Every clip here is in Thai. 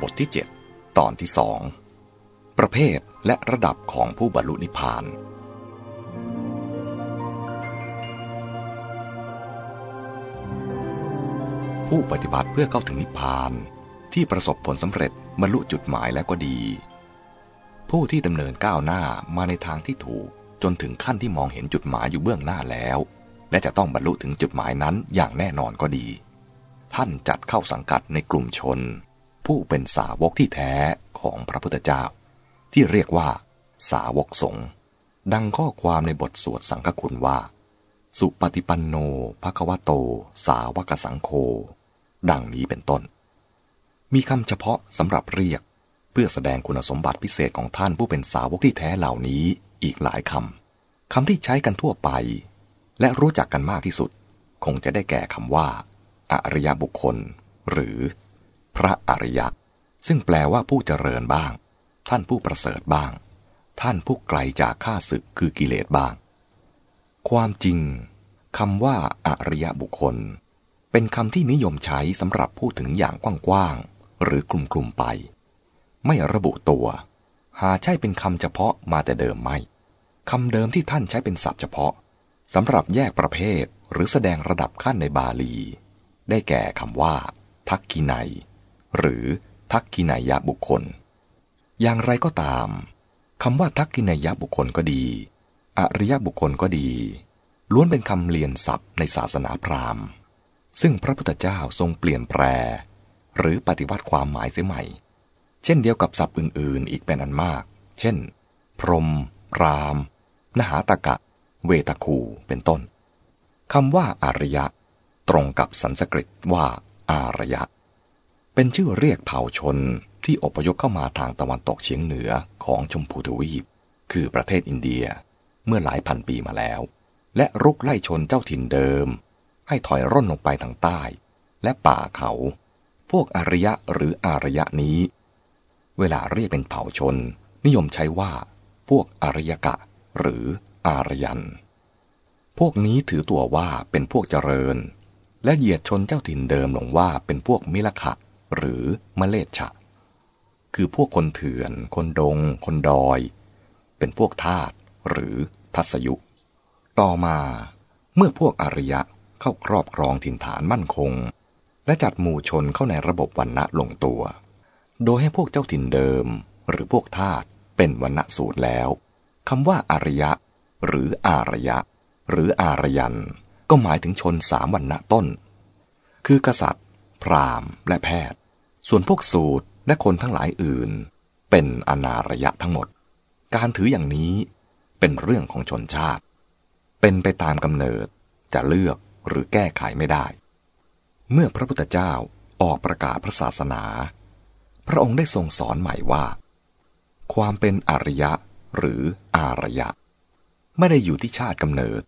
บทที่ 7 ตอนที่สองประเภทและระดับของผู้บรรลุนิพพาน ผู้ปฏิบัติเพื่อเข้าถึงนิพพาน ที่ประสบผลสำเร็จบรรลุจุดหมายแล้วก็ดี ผู้ที่ดำเนินก้าวหน้ามาในทางที่ถูกจนถึงขั้นที่มองเห็นจุดหมายอยู่เบื้องหน้าแล้ว และจะต้องบรรลุถึงจุดหมายนั้นอย่างแน่นอนก็ดี ท่านจัดเข้าสังกัดในกลุ่มชน ผู้เป็นสาวกที่แท้ของพระพุทธเจ้า ที่เรียกว่าสาวกสงฆ์ดังข้อความในบทสวดสังฆคุณว่า สุปฏิปันโนภควโต สาวกสังโฆดังนี้เป็นต้น มีคำเฉพาะสำหรับเรียก เพื่อแสดงคุณสมบัติพิเศษของท่านผู้เป็นสาวกที่แท้เหล่านี้อีกหลายคำคำที่ใช้กันทั่วไป และรู้จักกันมากที่สุด คงจะได้แก่คำว่าอริยบุคคล หรือ พระอริยะ ซึ่งแปลว่าผู้เจริญบ้าง ท่านผู้ประเสริฐบ้าง ท่านผู้ไกลจากข้าศึกคือกิเลสบ้าง ความจริงคำว่าอริยบุคคล เป็นคำที่นิยมใช้สำหรับพูดถึงอย่างกว้างๆหรือกลุ่มๆไป ไม่ระบุตัว หาใช่เป็นคำเฉพาะมาแต่เดิมไม่คำเดิมที่ท่านใช้เป็นศัพท์เฉพาะสำหรับแยกประเภทหรือแสดงระดับขั้นในบาลี ได้แก่คำว่า ทักกินัย หรือทักกินัยะบุคคล อย่างไรก็ตามคำว่าทักกินัยะบุคคลก็ดี อริยบุคคลก็ดี ล้วนเป็นคำเลียนศัพท์ในศาสนาพราหมณ์ ซึ่งพระพุทธเจ้าทรงเปลี่ยนแปล หรือปฏิวัติความหมายเสียใหม่ เช่นเดียวกับศัพท์อื่นๆ อีกเป็นอันมาก เช่น พรมพรามนหาตกะ เวตคู เป็นต้นคำว่าอารยะ ตรงกับสันสกฤตว่าอารยะ เป็นชื่อเรียกเผ่าชนที่อพยพเข้ามาทางตะวันตกเฉียงเหนือของชมพูทวีป คือประเทศอินเดียเมื่อหลายพันปีมาแล้ว และรุกไล่ชนเจ้าถิ่นเดิม ให้ถอยร่นลงไปทางใต้ และป่าเขา พวกอารยะหรืออารยะนี้ เวลาเรียกเป็นเผ่าชน นิยมใช้ว่า พวกอารยกะ หรืออารยัน พวกนี้ถือตัวว่าเป็นพวกเจริญ และเหยียดชนเจ้าถิ่นเดิมลงว่าเป็นพวกมิลขะ หรือมะเลชะ คือพวกคนเถื่อน คนดง คนดอย เป็นพวกทาสหรือทัศยุ ต่อมาเมื่อพวกอารยะเข้าครอบครองถิ่นฐานมั่นคง และจัดหมู่ชนเข้าในระบบวันณะลงตัว โดยให้พวกเจ้าถิ่นเดิม หรือพวกทาสเป็นวันณะสูตรแล้วคำว่าอารยะ หรืออารยะ หรืออารยัน ก็หมายถึงชนสามวันณะต้น คือกษัตริย์ พราหมณ์ และแพทย์ ส่วนพวกสูตรและคนทั้งหลายอื่น เป็นอนาระยะทั้งหมด การถืออย่างนี้เป็นเรื่องของชนชาติ เป็นไปตามกำเนิดจะเลือกหรือแก้ไขไม่ได้ เมื่อพระพุทธเจ้าออกประกาศพระศาสนา พระองค์ได้ทรงสอนใหม่ว่า ความเป็นอริยะหรืออารยะ ไม่ได้อยู่ที่ชาติกำเนิด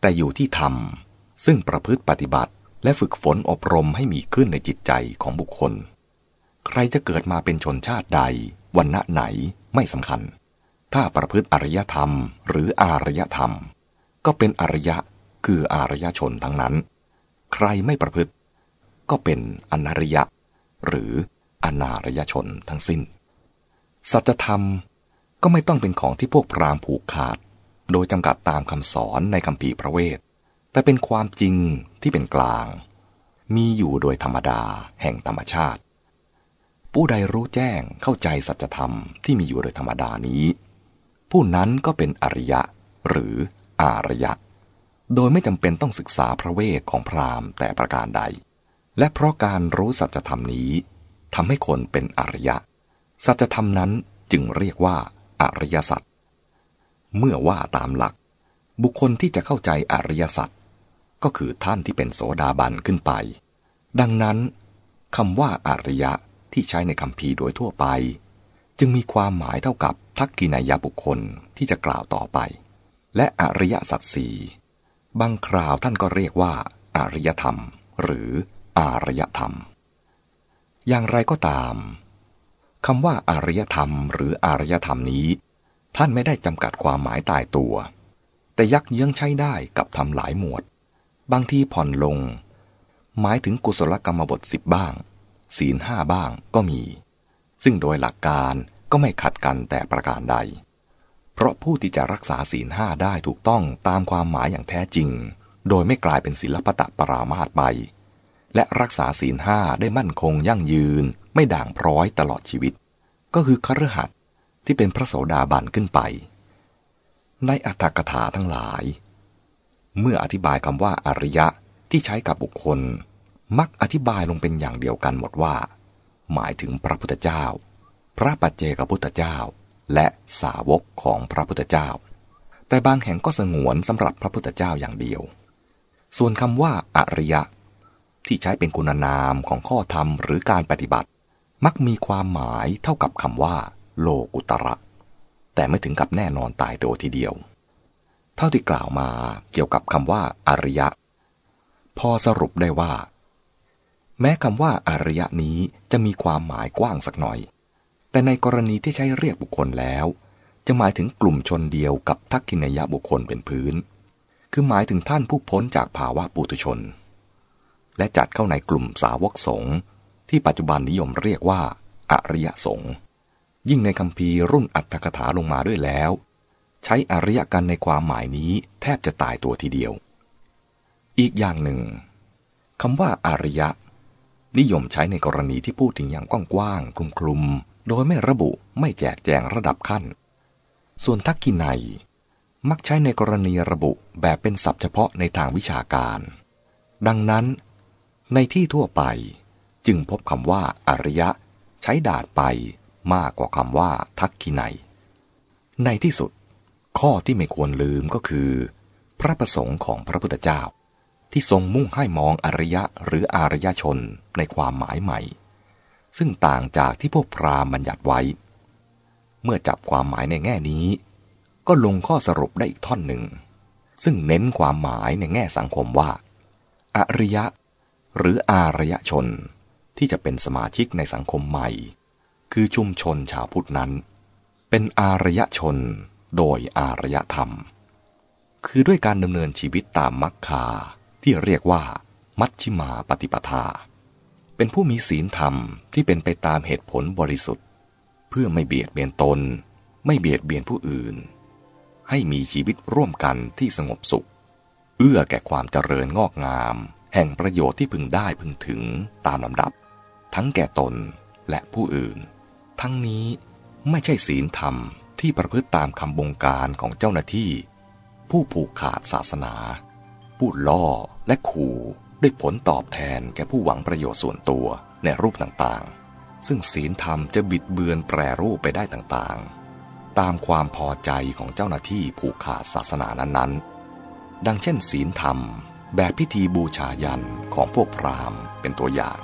แต่อยู่ที่ธรรม ซึ่งประพฤติปฏิบัติและฝึกฝนอบรมให้มีขึ้นในจิตใจของบุคคล ใครจะเกิดมาเป็นชนชาติใดวันณะไหนไม่สำคัญ ถ้าประพฤติอารยธรรม หรืออารยธรรม ก็เป็นอารยะคืออารยชนทั้งนั้น ใครไม่ประพฤติ ก็เป็นอนาริยะ หรืออนารยชนทั้งสิ้น สัจธรรมก็ไม่ต้องเป็นของที่พวกพราหมณ์ผูกขาด โดยจำกัดตามคำสอนในคำภีพระเวท แต่เป็นความจริงที่เป็นกลาง มีอยู่โดยธรรมดาแห่งธรรมชาติ ผู้ใดรู้แจ้งเข้าใจสัจธรรมที่มีอยู่โดยธรรมดานี้ ผู้นั้นก็เป็นอริยะ หรืออารยะ โดยไม่จำเป็นต้องศึกษาพระเวทของพราหมณ์แต่ประการใด และเพราะการรู้สัจธรรมนี้ทำให้คนเป็นอริยะ สัจธรรมนั้นจึงเรียกว่าอริยสัจเมื่อว่าตามหลัก บุคคลที่จะเข้าใจอริยสัจก็คือท่านที่เป็นโสดาบันขึ้นไป ดังนั้นคำว่าอริยะ ที่ใช้ในคำพีโดยทั่วไป จึงมีความหมายเท่ากับทักกินายบุคคลที่จะกล่าวต่อไป และอริยสัจสี่บางคราวท่านก็เรียกว่าอริยธรรม หรืออารยธรรม อย่างไรก็ตามคำว่าอารยธรรม หรืออารยธรรมนี้ ท่านไม่ได้จำกัดความหมายตายตัว แต่ยักเยื้องใช้ได้กับทำหลายหมวด บางทีผ่อนลง หมายถึงกุศลกรรมบทสิบบ้าง ศีลห้าบ้างก็มี ซึ่งโดยหลักการก็ไม่ขัดกันแต่ประการใด เพราะผู้ที่จะรักษาศีลห้าได้ถูกต้องตามความหมายอย่างแท้จริง โดยไม่กลายเป็นศิลปตะปรามาตไป และรักษาศีลห้าได้มั่นคงยั่งยืน ไม่ด่างพร้อยตลอดชีวิต ก็คือคฤหัสถ์ที่เป็นพระโสดาบันขึ้นไป ในอัตถกถาทั้งหลาย เมื่ออธิบายคำว่าอริยะที่ใช้กับบุคคล มักอธิบายลงเป็นอย่างเดียวกันหมดว่า หมายถึงพระพุทธเจ้า พระปัจเจกพุทธเจ้า และสาวกของพระพุทธเจ้า แต่บางแห่งก็สงวนสำหรับพระพุทธเจ้าอย่างเดียว ส่วนคำว่าอริยะ ที่ใช้เป็นคุณนามของข้อธรรมหรือการปฏิบัติ มักมีความหมายเท่ากับคำว่า โลกุตระ แต่ไม่ถึงกับแน่นอนตายตัวทีเดียว เท่าที่กล่าวมาเกี่ยวกับคำว่าอริยะ พอสรุปได้ว่า แม้คำว่าอริยะนี้จะมีความหมายกว้างสักหน่อย แต่ในกรณีที่ใช้เรียกบุคคลแล้ว จะหมายถึงกลุ่มชนเดียวกับทักขินยบุคคลเป็นพื้น คือหมายถึงท่านผู้พ้นจากภาวะปุถุชน และจัดเข้าในกลุ่มสาวกสงฆ์ที่ปัจจุบันนิยมเรียกว่า อริยสงฆ์ยิ่งในคำพีรุ่นอัตถกถาลงมาด้วยแล้ว ใช้อริยกันในความหมายนี้แทบจะตายตัวทีเดียว อีกอย่างหนึ่งคำว่าอาริยะ นิยมใช้ในกรณีที่พูดถึงอย่างกว้างๆคลุมๆ โดยไม่ระบุไม่แจกแจงระดับขั้น ส่วนทักกินัย มักใช้ในกรณีระบุแบบเป็นศัพท์เฉพาะในทางวิชาการ ดังนั้น ในที่ทั่วไปจึงพบคำว่าอริยะ ใช้ดาดไปมากกว่าคำว่าทักกินัย ในที่สุด ข้อที่ไม่ควรลืมก็คือ พระประสงค์ของพระพุทธเจ้า ที่ทรงมุ่งให้มองอริยะหรืออารยชนในความหมายใหม่ ซึ่งต่างจากที่พวกพราหมณ์บัญญัติไว้ เมื่อจับความหมายในแง่นี้ ก็ลงข้อสรุปได้อีกท่อนหนึ่ง ซึ่งเน้นความหมายในแง่สังคมว่า อริยะ หรืออารยชนที่จะเป็นสมาชิกในสังคมใหม่ คือชุมชนชาวพุทธนั้น เป็นอารยชนโดยอารยธรรม คือด้วยการดำเนินชีวิตตามมรรคา ที่เรียกว่า มัชชิมาปฏิปทา เป็นผู้มีศีลธรรมที่เป็นไปตามเหตุผลบริสุทธิ์ เพื่อไม่เบียดเบียนตน ไม่เบียดเบียนผู้อื่น ให้มีชีวิตร่วมกันที่สงบสุข เอื้อแก่ความเจริญงอกงาม แห่งประโยชน์ที่พึงได้พึงถึงตามลำดับ ทั้งแก่ตนและผู้อื่น ทั้งนี้ไม่ใช่ศีลธรรมที่ประพฤติตามคำบงการของเจ้าหน้าที่ ผู้ผูกขาดศาสนา ผู้ล่อและขู่ด้วยผลตอบแทนแก่ผู้หวังประโยชน์ส่วนตัวในรูปต่างๆ ซึ่งศีลธรรมจะบิดเบือนแปรรูปไปได้ต่างๆ ตามความพอใจของเจ้าหน้าที่ผูกขาดศาสนานั้นๆ ดังเช่น ศีลธรรมแบบพิธีบูชายันของพวกพราหมณ์เป็นตัวอย่าง